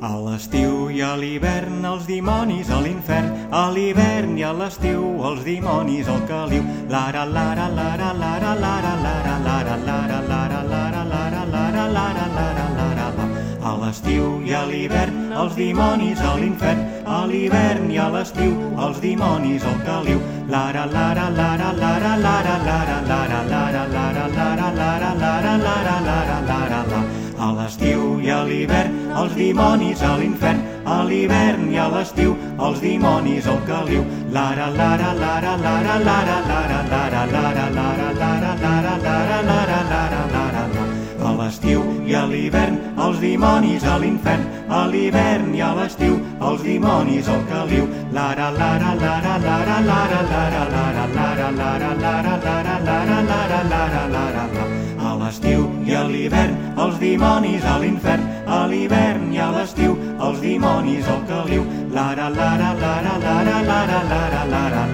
A l'estiu i a l'hivern els dimonis a l'infern, a l'hivern i a l'estiu els dimonis al caliu. Lara, lara, lara, lara, lara, lara, lara, lara, lara, lara, lara, lara, lara, lara, lara, la. A l'estiu i a l'hivern els dimonis a l'infern, a l'hivern i a l'estiu els dimonis al caliu. Lara, lara, lara, lara, lara, lara, lara, lara, lara, lara, lara, lara, lara, lara, lara, la. A l'estiu i a l'hivern els dimonis a l'infern, a l'hivern i a l'estiu els dimonis al caliu. Lara, lara, lara, lara, lara, lara, lara, lara, lara, lara, lara, lara, lara, lara, lara, la. A l'estiu i a l'hivern els dimonis a l'infern, a l'hivern i a l'estiu els dimonis al caliu. Lara, lara, lara, lara, lara, lara, lara, lara, lara, lara, l'estiu i a l'hivern els dimonis a l'infern, a l'hivern i a l'estiu els dimonis al caliu. Lara, lara, lara, lara, lara, lara, lara,